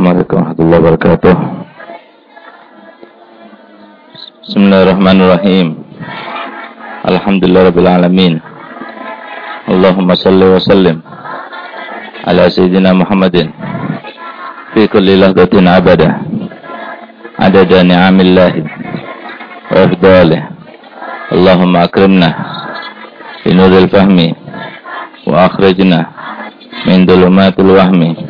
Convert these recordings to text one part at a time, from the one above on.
Assalamualaikum warahmatullahi wabarakatuh. Bismillahirrahmanirrahim. Alhamdulillah rabbil alamin. Allahumma salli wa sallim ala sayyidina Muhammadin fi kulli lahdatin abada adada ni'amillah wa afdalih. Allahumma akrimna bi nuril fahmi wa akhrijna min dhulumatil wahmi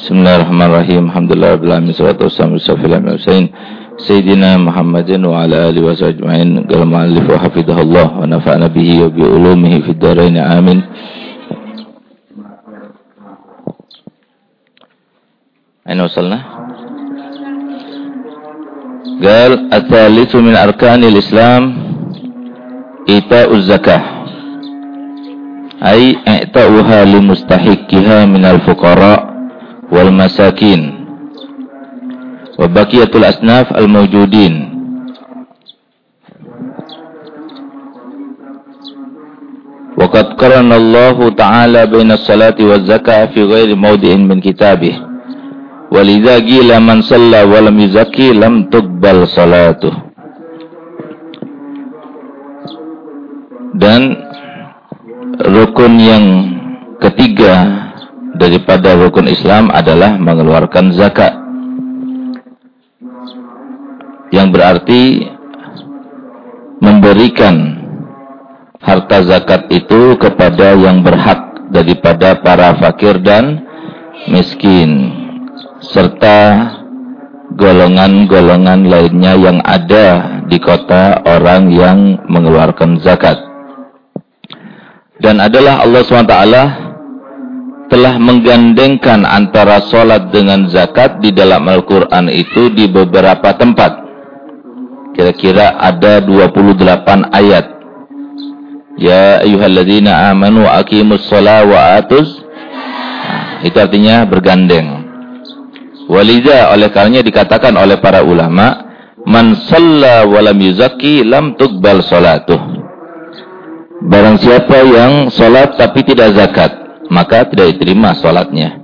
Bismillahirrahmanirrahim. Alhamdulillah rabbil alamin. Salatu wassalamu ala Sayyidina Muhammadin wa ala alihi wa sahbihi Qala ma'alif wa hafidhahullah wa nafa'na bihi wa bi ulumihi fid dharain. Amin. Aina wasalna? Qal at-thalithu min arkanil Islam ita'uz zakah. Ay i'ta'uha li mustahiqiha min al-fuqara' wal masakin wa baqiyatul asnaf al mawjudin وقد قرن الله تعالى بين الصلاة والزكاة في غير موضع من كتابه ولذا قيل من صلى ولم يزكي لم تقبل صلاته dan rukun yang ketiga daripada rukun Islam adalah mengeluarkan zakat. Yang berarti memberikan harta zakat itu kepada yang berhak daripada para fakir dan miskin serta golongan-golongan lainnya yang ada di kota orang yang mengeluarkan zakat. Dan adalah Allah SWT telah menggandengkan antara solat dengan zakat di dalam Al-Quran itu di beberapa tempat. Kira-kira ada 28 ayat. Ya ayuhalladzina amanu aqimus sholat wa atuz. Nah, itu artinya bergandeng. Waliza oleh karenanya dikatakan oleh para ulama, man shalla wa lam yuzakki lam tuqbal salatuh. Barang siapa yang sholat tapi tidak zakat, maka tidak diterima sholatnya.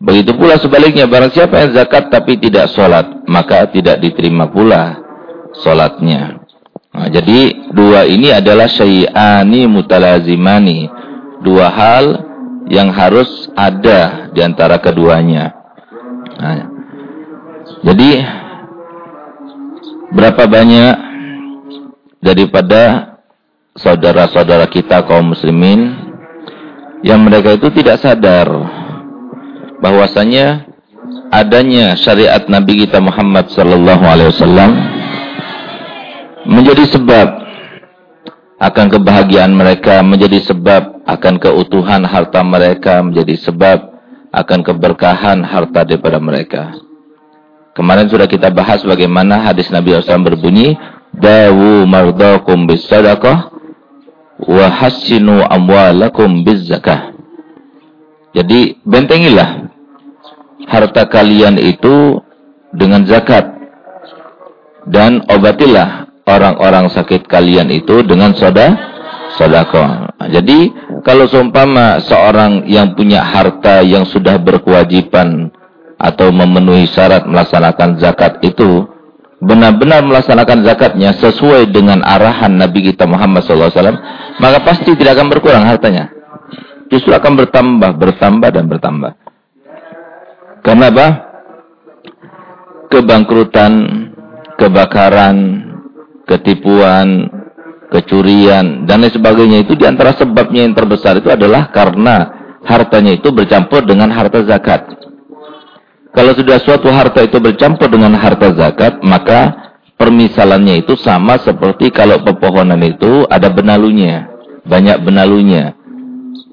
Begitu pula sebaliknya, barang siapa yang zakat tapi tidak sholat, maka tidak diterima pula sholatnya. Nah, jadi dua ini adalah syai'ani mutalazimani. Dua hal yang harus ada di antara keduanya. Nah, jadi berapa banyak daripada saudara-saudara kita kaum muslimin yang mereka itu tidak sadar bahwasanya adanya syariat Nabi kita Muhammad sallallahu alaihi wasallam menjadi sebab akan kebahagiaan mereka, menjadi sebab akan keutuhan harta mereka, menjadi sebab akan keberkahan harta daripada mereka. Kemarin sudah kita bahas bagaimana hadis Nabi SAW berbunyi, Dawu mardakum bis sadaqah wa hassinu amwalakum bizzakah. Jadi bentengilah harta kalian itu dengan zakat dan obatilah orang-orang sakit kalian itu dengan soda sedekah. Jadi kalau seumpama seorang yang punya harta yang sudah berkewajiban atau memenuhi syarat melaksanakan zakat itu benar-benar melaksanakan zakatnya sesuai dengan arahan Nabi kita Muhammad SAW, maka pasti tidak akan berkurang hartanya. Justru akan bertambah, bertambah dan bertambah. Karena apa? kebangkrutan, kebakaran, ketipuan, kecurian, dan lain sebagainya itu di antara sebabnya yang terbesar itu adalah karena hartanya itu bercampur dengan harta zakat. Kalau sudah suatu harta itu bercampur dengan harta zakat, maka permisalannya itu sama seperti kalau pepohonan itu ada benalunya, banyak benalunya.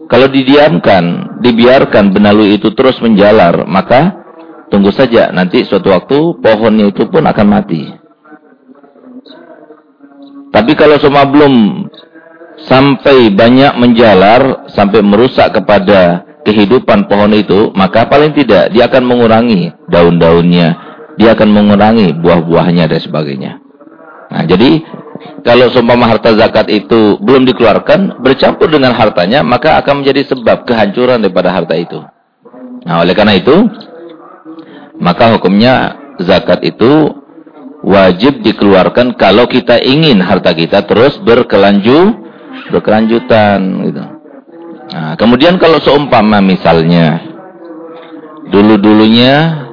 Kalau didiamkan, dibiarkan benalu itu terus menjalar, maka tunggu saja nanti suatu waktu pohonnya itu pun akan mati. Tapi kalau semua belum sampai banyak menjalar, sampai merusak kepada kehidupan pohon itu, maka paling tidak dia akan mengurangi daun-daunnya, dia akan mengurangi buah-buahnya dan sebagainya. Nah, jadi kalau seumpama harta zakat itu belum dikeluarkan, bercampur dengan hartanya, maka akan menjadi sebab kehancuran daripada harta itu. Nah, oleh karena itu, maka hukumnya zakat itu wajib dikeluarkan kalau kita ingin harta kita terus berkelanjut, berkelanjutan gitu. Nah, kemudian kalau seumpama misalnya dulu-dulunya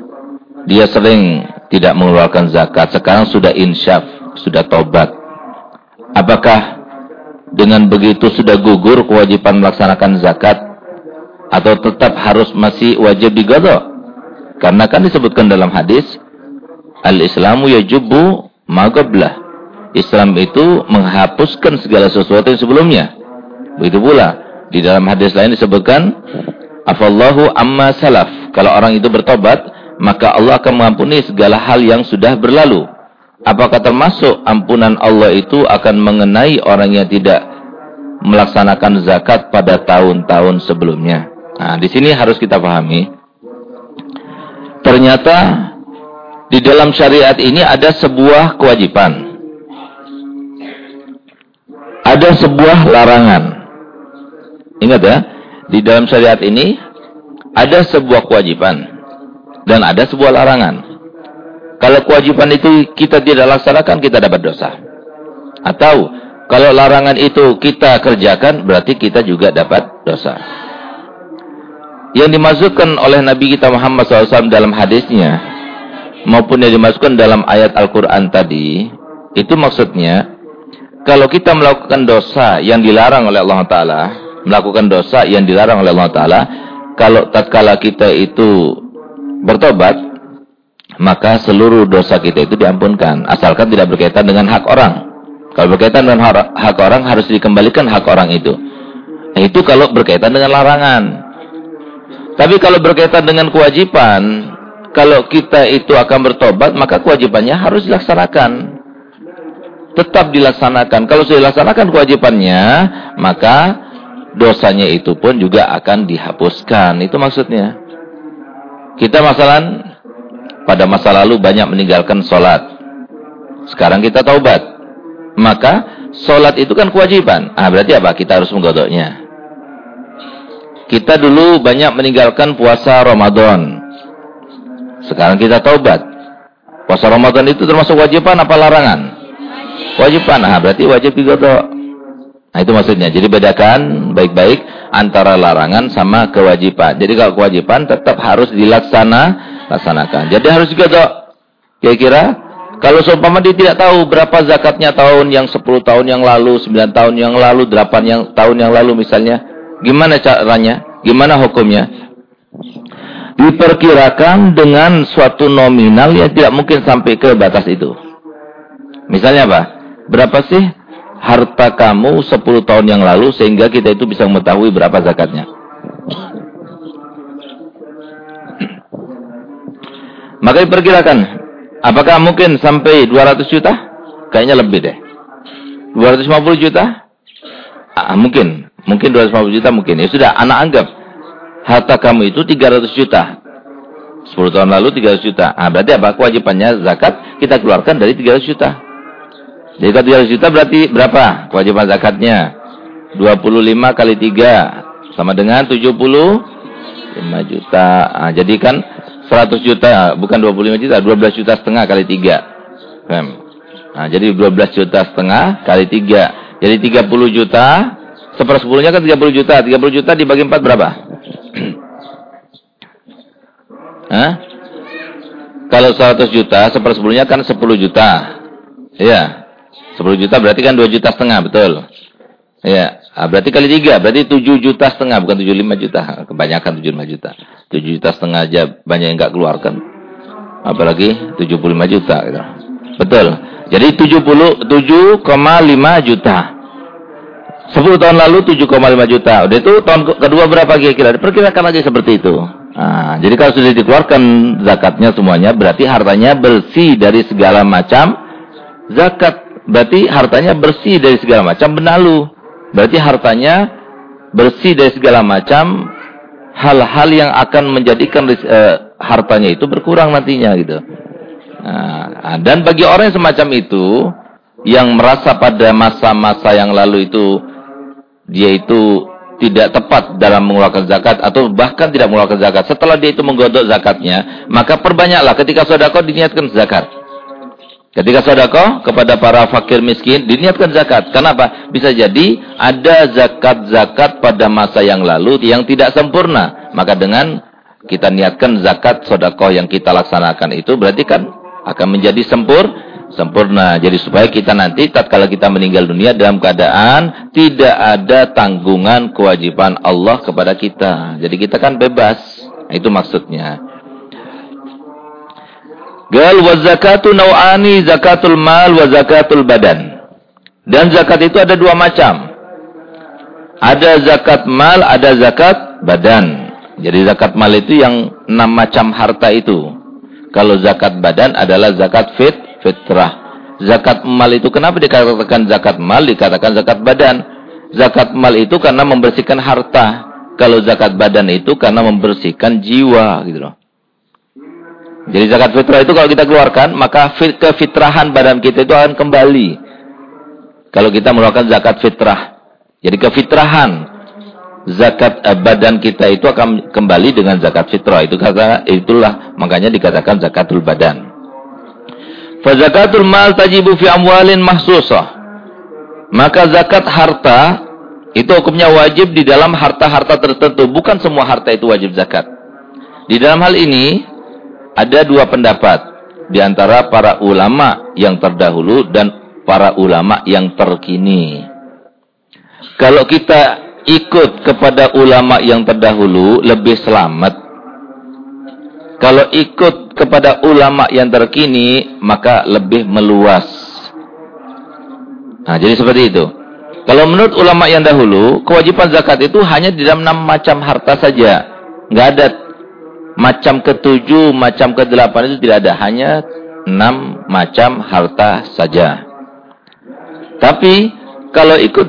dia sering tidak mengeluarkan zakat, sekarang sudah insyaf, sudah tobat. Apakah dengan begitu sudah gugur kewajiban melaksanakan zakat atau tetap harus masih wajib digodok? Karena kan disebutkan dalam hadis al-islamu yajubu magablah. Islam itu menghapuskan segala sesuatu yang sebelumnya. Begitu pula di dalam hadis lain disebutkan afallahu amma salaf. Kalau orang itu bertobat, maka Allah akan mengampuni segala hal yang sudah berlalu. Apakah termasuk ampunan Allah itu akan mengenai orang yang tidak melaksanakan zakat pada tahun-tahun sebelumnya? Nah, di sini harus kita pahami. Ternyata di dalam syariat ini ada sebuah kewajiban. Ada sebuah larangan. Ingat ya, di dalam syariat ini ada sebuah kewajiban dan ada sebuah larangan. Kalau kewajiban itu kita tidak laksanakan, kita dapat dosa. Atau kalau larangan itu kita kerjakan, berarti kita juga dapat dosa. Yang dimasukkan oleh Nabi kita Muhammad SAW dalam hadisnya, maupun yang dimasukkan dalam ayat Al-Quran tadi, itu maksudnya, kalau kita melakukan dosa yang dilarang oleh Allah Ta'ala, melakukan dosa yang dilarang oleh Allah Ta'ala, kalau tatkala kita itu bertobat, maka seluruh dosa kita itu diampunkan. Asalkan tidak berkaitan dengan hak orang. Kalau berkaitan dengan hak orang, harus dikembalikan hak orang itu. Nah, itu kalau berkaitan dengan larangan. Tapi kalau berkaitan dengan kewajiban, kalau kita itu akan bertobat, maka kewajibannya harus dilaksanakan. Tetap dilaksanakan. Kalau sudah dilaksanakan kewajibannya, maka dosanya itu pun juga akan dihapuskan. Itu maksudnya. Kita masalah pada masa lalu banyak meninggalkan sholat. Sekarang kita taubat. Maka sholat itu kan kewajiban. Ah berarti apa? Kita harus menggodoknya. Kita dulu banyak meninggalkan puasa Ramadan. Sekarang kita taubat. Puasa Ramadan itu termasuk wajiban apa larangan? Wajiban. Ah berarti wajib digodok. Nah itu maksudnya. Jadi bedakan baik-baik antara larangan sama kewajiban. Jadi kalau kewajiban tetap harus dilaksana, laksanakan. Jadi harus juga dok. Kira-kira kalau seumpama dia tidak tahu berapa zakatnya tahun yang 10 tahun yang lalu, 9 tahun yang lalu, 8 yang tahun yang lalu misalnya, gimana caranya? Gimana hukumnya? Diperkirakan dengan suatu nominal yang tidak mungkin sampai ke batas itu. Misalnya apa? Berapa sih harta kamu 10 tahun yang lalu sehingga kita itu bisa mengetahui berapa zakatnya. Maka diperkirakan, apakah mungkin sampai 200 juta? Kayaknya lebih deh. 250 juta? Ah, mungkin. Mungkin 250 juta mungkin. Ya sudah, anak anggap harta kamu itu 300 juta. 10 tahun lalu 300 juta. Ah, berarti apa? Kewajibannya zakat kita keluarkan dari 300 juta. Jadi kalau 300 juta berarti berapa kewajiban zakatnya? 25 kali 3 sama dengan 75 juta. Nah, jadi kan 100 juta, bukan 25 juta, 12 juta setengah kali 3. Nah, jadi 12 juta setengah kali 3. Jadi 30 juta, sepersepuluhnya kan 30 juta. 30 juta dibagi 4 berapa? Hah? kalau 100 juta, sepersepuluhnya kan 10 juta. Iya. 10 juta berarti kan 2 juta setengah, betul. Nah, berarti kali 3, berarti 7 juta setengah, bukan 75 juta. Kebanyakan 75 juta. 7 juta setengah aja banyak yang nggak keluarkan. Apalagi 75 juta. Gitu. Betul. Jadi 70, 7,5 juta. 10 tahun lalu 7,5 juta. Udah itu tahun kedua berapa kira-kira? Perkirakan aja seperti itu. Nah, jadi kalau sudah dikeluarkan zakatnya semuanya, berarti hartanya bersih dari segala macam zakat. Berarti hartanya bersih dari segala macam benalu. Berarti hartanya bersih dari segala macam hal-hal yang akan menjadikan uh, hartanya itu berkurang nantinya gitu. Nah, dan bagi orang yang semacam itu yang merasa pada masa-masa yang lalu itu dia itu tidak tepat dalam mengeluarkan zakat atau bahkan tidak mengeluarkan zakat. Setelah dia itu menggodok zakatnya, maka perbanyaklah ketika sodako diniatkan zakat. Ketika sodako kepada para fakir miskin diniatkan zakat. Kenapa? Bisa jadi ada zakat-zakat pada masa yang lalu yang tidak sempurna. Maka dengan kita niatkan zakat sodako yang kita laksanakan itu berarti kan akan menjadi sempurna sempurna. Jadi supaya kita nanti tatkala kita meninggal dunia dalam keadaan tidak ada tanggungan kewajiban Allah kepada kita. Jadi kita kan bebas. Itu maksudnya. Gal wa zakatu nau'ani zakatul mal wa zakatul badan. Dan zakat itu ada dua macam. Ada zakat mal, ada zakat badan. Jadi zakat mal itu yang enam macam harta itu. Kalau zakat badan adalah zakat fit fitrah. Zakat mal itu kenapa dikatakan zakat mal, dikatakan zakat badan? Zakat mal itu karena membersihkan harta. Kalau zakat badan itu karena membersihkan jiwa gitu loh. Jadi zakat fitrah itu kalau kita keluarkan, maka kefitrahan badan kita itu akan kembali. Kalau kita mengeluarkan zakat fitrah. Jadi kefitrahan zakat eh, badan kita itu akan kembali dengan zakat fitrah. Itu kata itulah makanya dikatakan zakatul badan. Fazakatul mal tajibu fi amwalin mahsusah. Maka zakat harta itu hukumnya wajib di dalam harta-harta tertentu. Bukan semua harta itu wajib zakat. Di dalam hal ini ada dua pendapat di antara para ulama yang terdahulu dan para ulama yang terkini. Kalau kita ikut kepada ulama yang terdahulu lebih selamat kalau ikut kepada ulama yang terkini, maka lebih meluas. Nah, jadi seperti itu. Kalau menurut ulama yang dahulu, kewajiban zakat itu hanya di dalam enam macam harta saja. Nggak ada macam ketujuh, macam kedelapan itu tidak ada. Hanya enam macam harta saja. Tapi, kalau ikut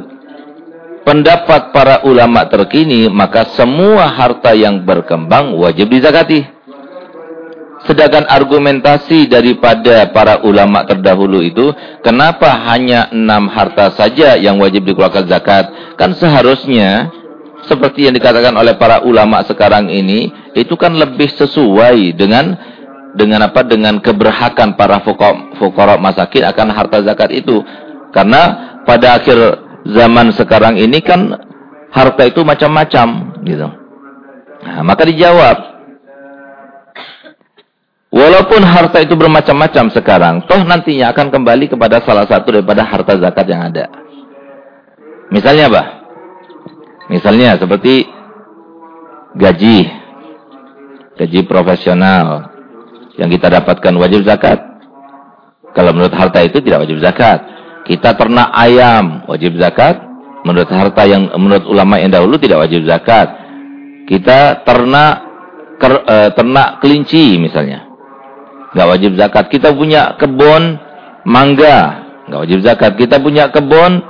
pendapat para ulama terkini, maka semua harta yang berkembang wajib dizakati. Sedangkan argumentasi daripada para ulama terdahulu itu, kenapa hanya enam harta saja yang wajib dikeluarkan zakat? Kan seharusnya, seperti yang dikatakan oleh para ulama sekarang ini, itu kan lebih sesuai dengan dengan apa? Dengan keberhakan para fuqara masakin akan harta zakat itu. Karena pada akhir zaman sekarang ini kan harta itu macam-macam gitu. Nah, maka dijawab, Walaupun harta itu bermacam-macam sekarang, toh nantinya akan kembali kepada salah satu daripada harta zakat yang ada. Misalnya apa? Misalnya seperti gaji. Gaji profesional yang kita dapatkan wajib zakat. Kalau menurut harta itu tidak wajib zakat. Kita ternak ayam wajib zakat. Menurut harta yang menurut ulama yang dahulu tidak wajib zakat. Kita ternak ker, eh, ternak kelinci misalnya nggak wajib zakat. Kita punya kebun mangga, nggak wajib zakat. Kita punya kebun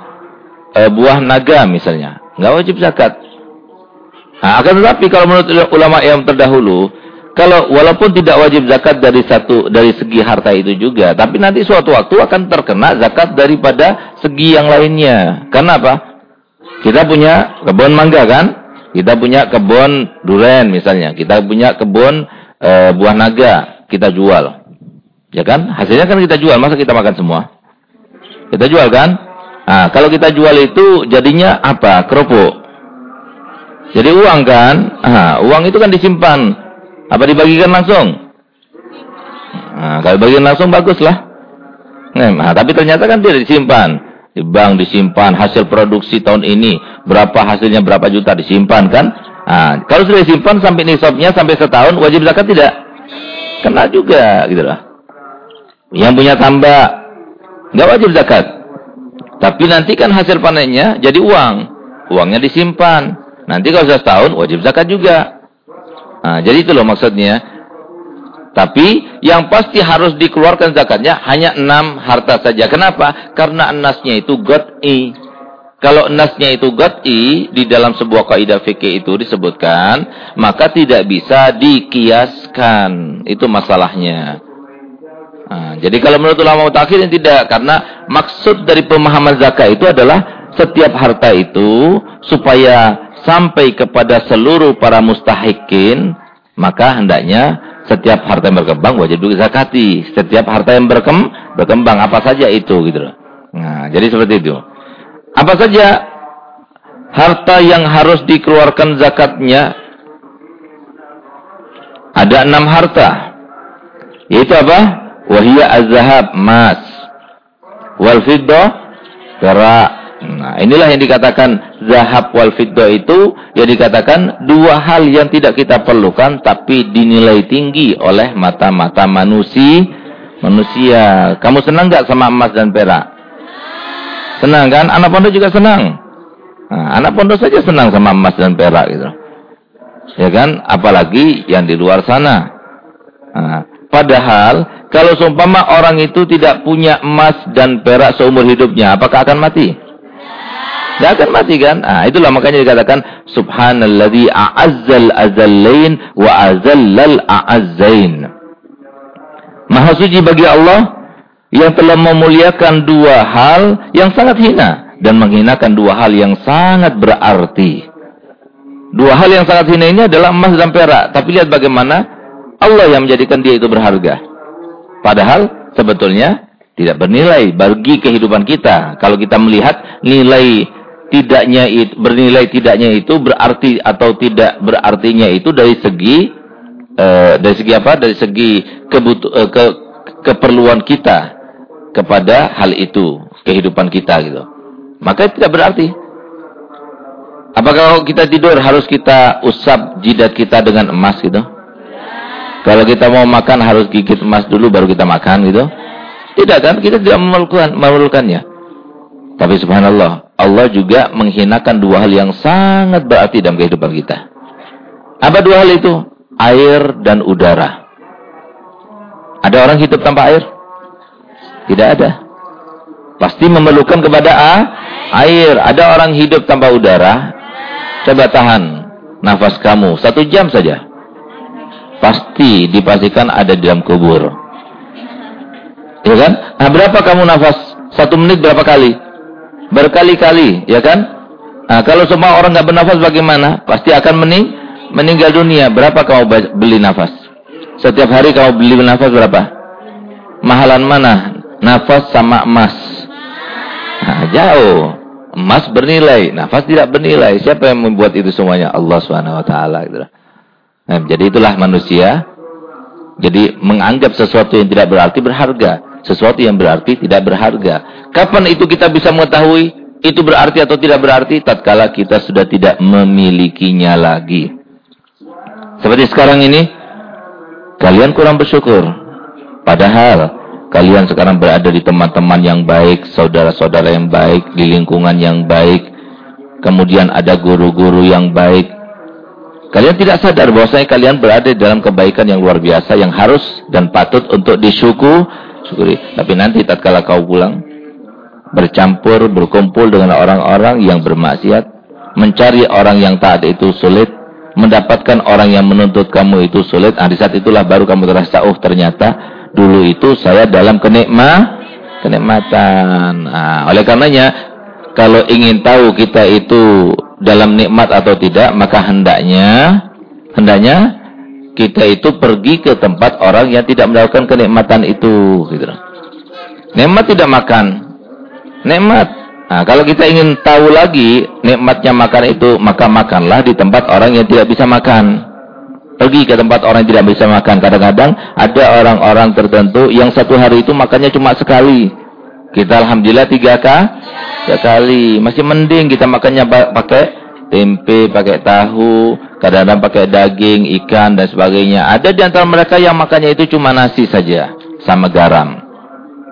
e, buah naga misalnya, nggak wajib zakat. Nah, akan tetapi kalau menurut ulama yang terdahulu, kalau walaupun tidak wajib zakat dari satu dari segi harta itu juga, tapi nanti suatu waktu akan terkena zakat daripada segi yang lainnya. Karena apa? Kita punya kebun mangga kan? Kita punya kebun duren misalnya, kita punya kebun e, buah naga kita jual. Ya kan? Hasilnya kan kita jual, masa kita makan semua? Kita jual kan? Nah, kalau kita jual itu jadinya apa? Kerupuk. Jadi uang kan? Nah, uang itu kan disimpan. Apa dibagikan langsung? Nah, kalau bagian langsung baguslah. Nah, tapi ternyata kan dia disimpan. Di bank disimpan hasil produksi tahun ini. Berapa hasilnya berapa juta disimpan kan. Nah, kalau sudah disimpan sampai nisabnya sampai setahun wajib zakat tidak? Kena juga gitu lah. Yang punya tambak nggak wajib zakat. Tapi nanti kan hasil panennya jadi uang. Uangnya disimpan. Nanti kalau sudah setahun wajib zakat juga. Nah, jadi itu loh maksudnya. Tapi yang pasti harus dikeluarkan zakatnya hanya enam harta saja. Kenapa? Karena enasnya itu got'i. Kalau enasnya itu got'i, di dalam sebuah kaidah fikih itu disebutkan, maka tidak bisa dikiaskan. Itu masalahnya. Nah, jadi kalau menurut ulama mutakhir tidak. Karena maksud dari pemahaman zakat itu adalah setiap harta itu supaya sampai kepada seluruh para mustahikin, maka hendaknya setiap harta yang berkembang wajib zakati. Setiap harta yang berkem, berkembang apa saja itu gitu loh. Nah, jadi seperti itu. Apa saja harta yang harus dikeluarkan zakatnya? Ada enam harta. Yaitu apa? Wahia az-zahab, emas. Wal fiddah, perak. Nah, inilah yang dikatakan zahab wal fiddah itu yang dikatakan dua hal yang tidak kita perlukan tapi dinilai tinggi oleh mata-mata manusia. Manusia. Kamu senang nggak sama emas dan perak? Senang kan? Anak pondok juga senang. Nah, anak pondok saja senang sama emas dan perak gitu. Ya kan? Apalagi yang di luar sana. Nah, padahal kalau seumpama orang itu tidak punya emas dan perak seumur hidupnya, apakah akan mati? Tidak akan mati kan? Ah, itulah makanya dikatakan subhanalladzi a'azzal azallain wa azallal a'azzain. Maha suci bagi Allah yang telah memuliakan dua hal yang sangat hina dan menghinakan dua hal yang sangat berarti. Dua hal yang sangat hina ini adalah emas dan perak. Tapi lihat bagaimana Allah yang menjadikan dia itu berharga. Padahal sebetulnya tidak bernilai bagi kehidupan kita. Kalau kita melihat nilai tidaknya itu bernilai tidaknya itu berarti atau tidak berartinya itu dari segi uh, dari segi apa? Dari segi kebutuh uh, ke keperluan kita kepada hal itu, kehidupan kita gitu. Maka tidak berarti. Apakah kalau kita tidur harus kita usap jidat kita dengan emas gitu? Kalau kita mau makan harus gigit emas dulu baru kita makan gitu? Tidak kan? Kita tidak memerlukan memerlukannya. Tapi subhanallah, Allah juga menghinakan dua hal yang sangat berarti dalam kehidupan kita. Apa dua hal itu? Air dan udara. Ada orang hidup tanpa air? Tidak ada. Pasti memerlukan kepada A, air. Ada orang hidup tanpa udara? Coba tahan nafas kamu satu jam saja. Pasti dipastikan ada di dalam kubur. Ya kan? Nah, berapa kamu nafas? Satu menit berapa kali? berkali-kali, ya kan? Nah, kalau semua orang nggak bernafas bagaimana? Pasti akan mening meninggal dunia. Berapa kamu beli nafas? Setiap hari kamu beli nafas berapa? Mahalan mana? Nafas sama emas. Nah, jauh. Emas bernilai, nafas tidak bernilai. Siapa yang membuat itu semuanya? Allah Subhanahu wa taala gitu. Nah, jadi itulah manusia. Jadi menganggap sesuatu yang tidak berarti berharga sesuatu yang berarti tidak berharga. Kapan itu kita bisa mengetahui itu berarti atau tidak berarti? Tatkala kita sudah tidak memilikinya lagi. Seperti sekarang ini, kalian kurang bersyukur. Padahal kalian sekarang berada di teman-teman yang baik, saudara-saudara yang baik, di lingkungan yang baik. Kemudian ada guru-guru yang baik. Kalian tidak sadar bahwasanya kalian berada dalam kebaikan yang luar biasa yang harus dan patut untuk disyukur syukuri. Tapi nanti tatkala kau pulang, bercampur, berkumpul dengan orang-orang yang bermaksiat, mencari orang yang taat itu sulit, mendapatkan orang yang menuntut kamu itu sulit. Nah, di saat itulah baru kamu terasa, oh ternyata dulu itu saya dalam kenikmah, kenikmatan. Nah, oleh karenanya, kalau ingin tahu kita itu dalam nikmat atau tidak, maka hendaknya, hendaknya kita itu pergi ke tempat orang yang tidak mendapatkan kenikmatan itu gitu. Nikmat tidak makan. Nikmat. Nah, kalau kita ingin tahu lagi nikmatnya makan itu, maka makanlah di tempat orang yang tidak bisa makan. pergi ke tempat orang yang tidak bisa makan. Kadang-kadang ada orang-orang tertentu yang satu hari itu makannya cuma sekali. Kita alhamdulillah tiga kali, tiga kali. Masih mending kita makannya pakai tempe, pakai tahu, kadang-kadang pakai daging, ikan dan sebagainya. Ada di antara mereka yang makannya itu cuma nasi saja sama garam.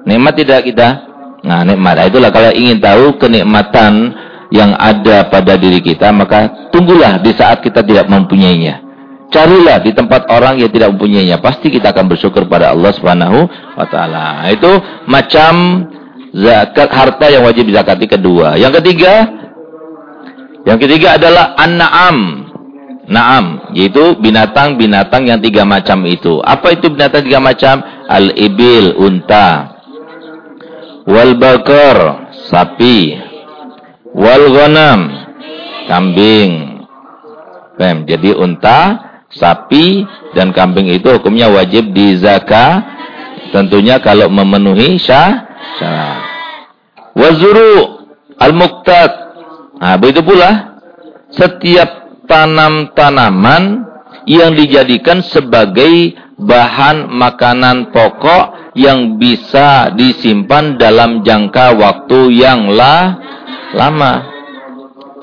Nikmat tidak kita? Nah, nikmat. Nah, itulah kalau ingin tahu kenikmatan yang ada pada diri kita, maka tunggulah di saat kita tidak mempunyainya. Carilah di tempat orang yang tidak mempunyainya. Pasti kita akan bersyukur pada Allah Subhanahu wa taala. Itu macam zakat harta yang wajib zakati kedua. Yang ketiga yang ketiga adalah an-na'am. Naam, yaitu binatang-binatang yang tiga macam itu. Apa itu binatang tiga macam? Al-ibil, unta. Wal bakar, sapi. Wal ghanam, kambing. Pem, jadi unta, sapi dan kambing itu hukumnya wajib di zakat tentunya kalau memenuhi syah wazuru al-muqtad nah begitu pula setiap tanam-tanaman yang dijadikan sebagai bahan makanan pokok yang bisa disimpan dalam jangka waktu yang lah, lama.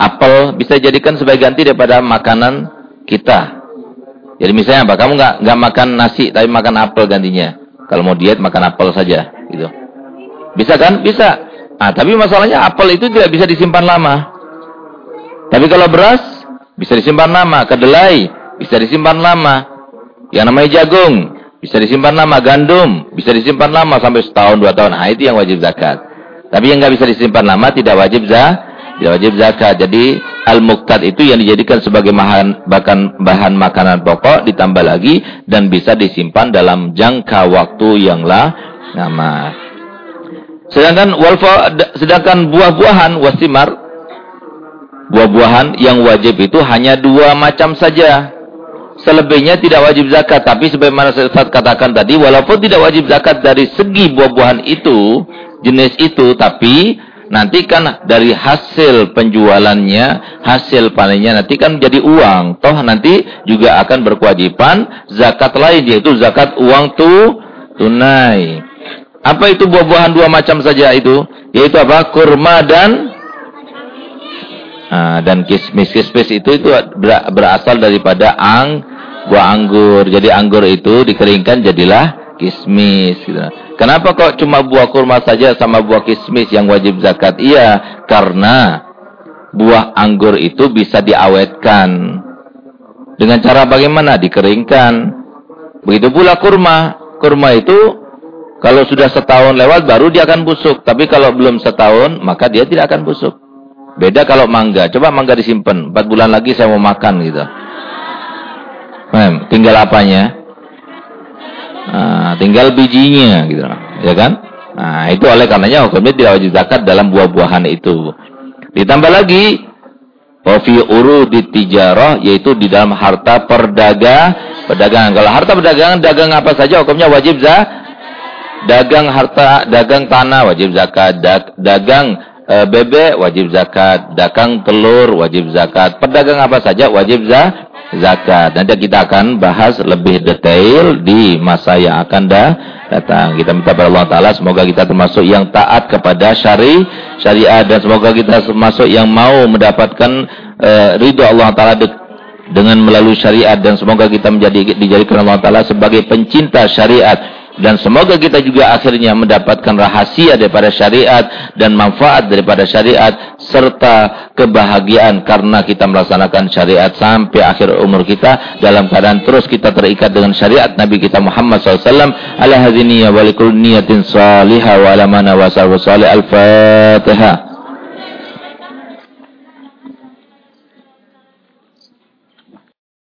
Apel bisa dijadikan sebagai ganti daripada makanan kita. Jadi misalnya apa? Kamu nggak nggak makan nasi tapi makan apel gantinya. Kalau mau diet makan apel saja, gitu. Bisa kan? Bisa. Ah, tapi masalahnya apel itu tidak bisa disimpan lama. Tapi kalau beras bisa disimpan lama, kedelai bisa disimpan lama. Yang namanya jagung bisa disimpan lama, gandum bisa disimpan lama sampai setahun dua tahun. Nah, itu yang wajib zakat. Tapi yang nggak bisa disimpan lama tidak wajib zakat tidak wajib zakat. Jadi al-muqtad itu yang dijadikan sebagai bahan, bahan, bahan makanan pokok ditambah lagi dan bisa disimpan dalam jangka waktu yang lama. Sedangkan walfa sedangkan buah-buahan wasimar buah-buahan yang wajib itu hanya dua macam saja. Selebihnya tidak wajib zakat, tapi sebagaimana saya katakan tadi, walaupun tidak wajib zakat dari segi buah-buahan itu, jenis itu, tapi nanti kan dari hasil penjualannya, hasil panennya nanti kan jadi uang. Toh nanti juga akan berkewajiban zakat lain yaitu zakat uang tu tunai. Apa itu buah-buahan dua macam saja itu? Yaitu apa? Kurma dan Nah, dan kismis kismis itu itu berasal daripada ang buah anggur. Jadi anggur itu dikeringkan jadilah kismis. Gitu. Kenapa kok cuma buah kurma saja sama buah kismis yang wajib zakat? Iya, karena buah anggur itu bisa diawetkan. Dengan cara bagaimana? Dikeringkan. Begitu pula kurma. Kurma itu kalau sudah setahun lewat baru dia akan busuk. Tapi kalau belum setahun maka dia tidak akan busuk. Beda kalau mangga. Coba mangga disimpan. Empat bulan lagi saya mau makan gitu. tinggal apanya? Nah, tinggal bijinya gitu. Ya kan? Nah, itu oleh karenanya hukumnya tidak wajib zakat dalam buah-buahan itu. Ditambah lagi fi di tijarah yaitu di dalam harta perdagang perdagangan. Kalau harta perdagangan dagang apa saja hukumnya wajib zakat. Dagang harta, dagang tanah wajib zakat, dagang e, bebek wajib zakat, dagang telur wajib zakat, pedagang apa saja wajib zakat zakat. Nanti kita akan bahas lebih detail di masa yang akan datang. Kita minta kepada Allah Ta'ala semoga kita termasuk yang taat kepada syari, syariat dan semoga kita termasuk yang mau mendapatkan uh, ridho Allah Ta'ala dengan melalui syariat. Dan semoga kita menjadi dijadikan Allah Ta'ala sebagai pencinta syariat dan semoga kita juga akhirnya mendapatkan rahasia daripada syariat dan manfaat daripada syariat serta kebahagiaan karena kita melaksanakan syariat sampai akhir umur kita. Dalam keadaan terus kita terikat dengan syariat Nabi kita Muhammad SAW ala hadiniya walikul niyatin salihah wa ala mana wa al-fatihah